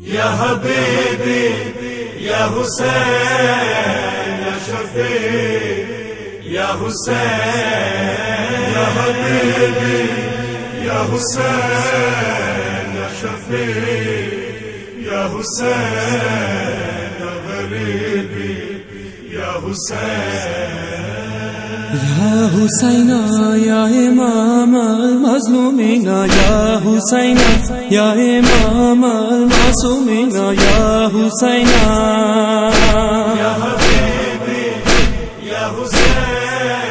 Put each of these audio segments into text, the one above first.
یا حبیبی، یا حسین، یا شفیع، یا حسین، یا حبیبی، یا حسین، یا شفیع، یا حسین، یا غریبی یا حسین یا حسین یا امام المظلومین یا حسین یا امام المعصومین یا حسین یا حبیبی یا حسین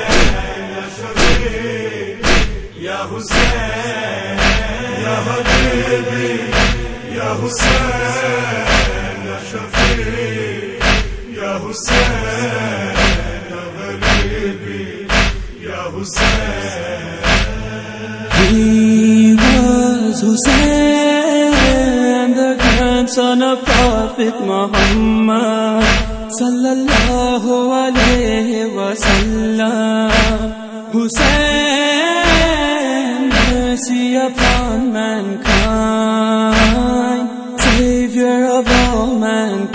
یا شفیع یا حسین یا حبیبی یا حسین یا شفیع یا حسین was Hussein, the grandson of Prophet Muhammad sallallahu alayhi wa. Hussein, mercy upon mankind, savior of all mankind.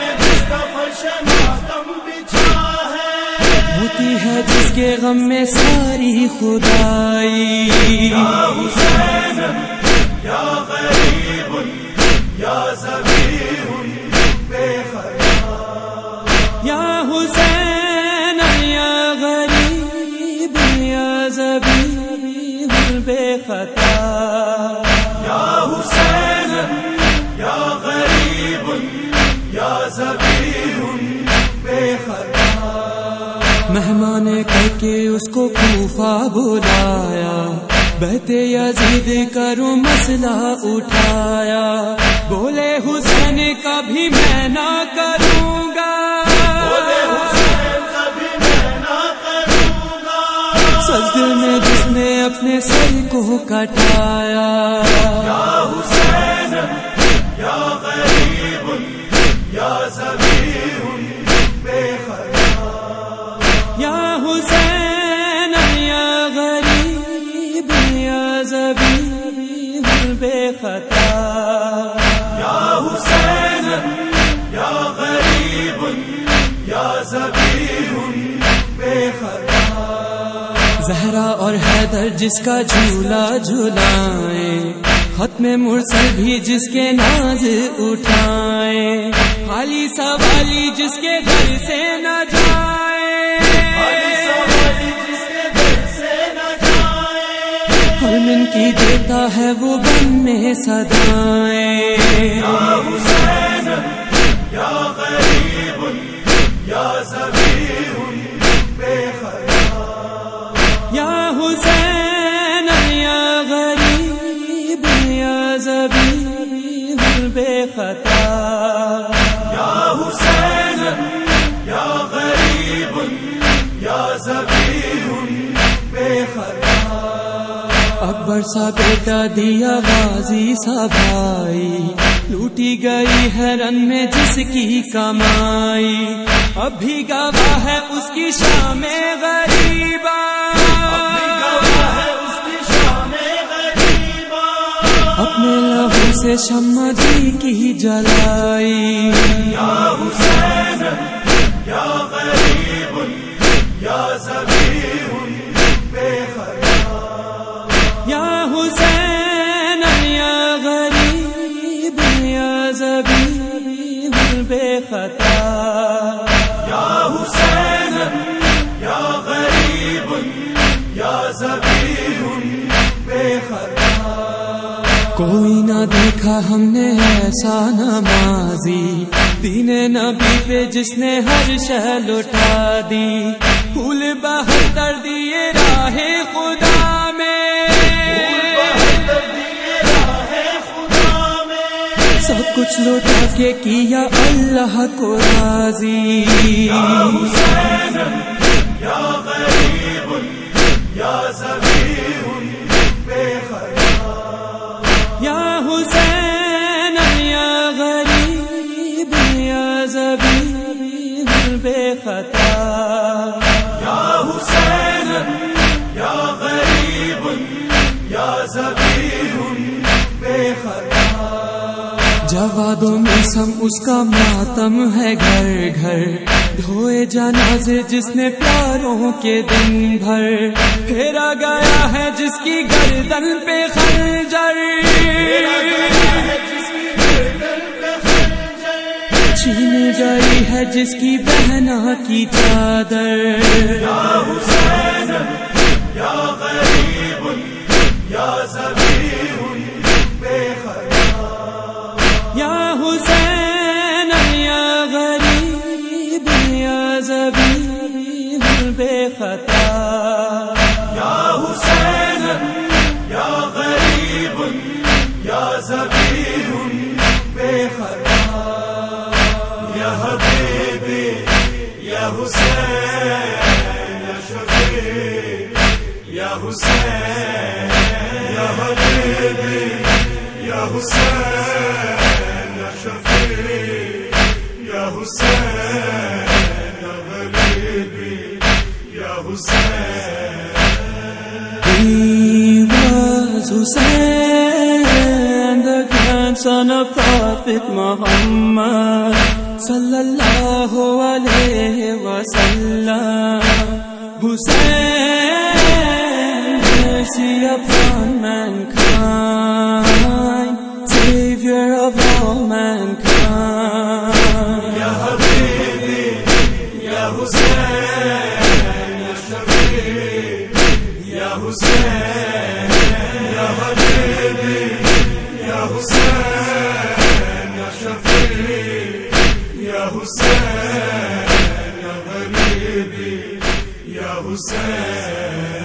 کے غم میں ساری خدائی۔ حسین یا غریب یا زبیر بے یا حسین، یا غریب، یا زبی بے خطا۔ یا حسین، یا غریب، یا زبیر، بے خیال مہمان کر کے اس کو کوفہ بلایا بہتے یزید کروں مسئلہ اٹھایا۔ بولے حسین، کبھی میں نہ کروں گا۔ حسین میں نہ کروں گا۔ سجدے میں جس نے اپنے سر کو کٹایا۔ یا حسین، یا غریب، یا زبیر زہرا اور حیدر جس کا جھولا جھلائے ختم مرسل بھی جس کے ناز اٹھائے خالی سوالی جس کے گھر سے نہ جائے۔ کی دیتا ہے وہ بن میں سدائے زبی بے خطا۔ یا حسین یا غریب یا زبیر بے خیال اکبر سا بیٹا دیا غازی سا بھائی لوٹی گئی ہے رن میں جس کی کمائی۔ اب بھی گواہ ہے اس کی شام غریبا سے شمع جی کی جلائی۔ یا حسین یا غریب یا بے یا حسین یا غریب یا زبی بے خطا۔ یا حسین یا غریب یا بے خیال کوئی نہ دیکھا ہم نے ایسا نمازی۔ دین نبی پہ جس نے ہر شہ لٹا دی۔ پھول بہتر دیے راہ خدا میں۔ سب کچھ لوٹا کے کیا اللہ کو راضی۔ یا یا بے خیر یا میں سم اس کا ماتم ہے گھر گھر۔ دھوئے جنازے جس نے پیاروں کے دن بھر۔ پھیرا گیا ہے جس کی گردن پہ خنجر۔ چھین گئی ہے جس کی بہنا کی چادر۔ بے خطا۔ یا حسین، یا غریب، یا زبیر، بے خیال یا حبیبی یا حسین، یا شفیع، یا حسین، یا حبیبی یا حسین، یا شفیع، یا حسین، یا غریبی یا لکھن س ن پاپت محمد صلاح ہو والے وسلح بھوسے جیسی افن مین کھان کھانے حسین یا حبیبی یا حسین یا شفیع یا حسین یا یا حسین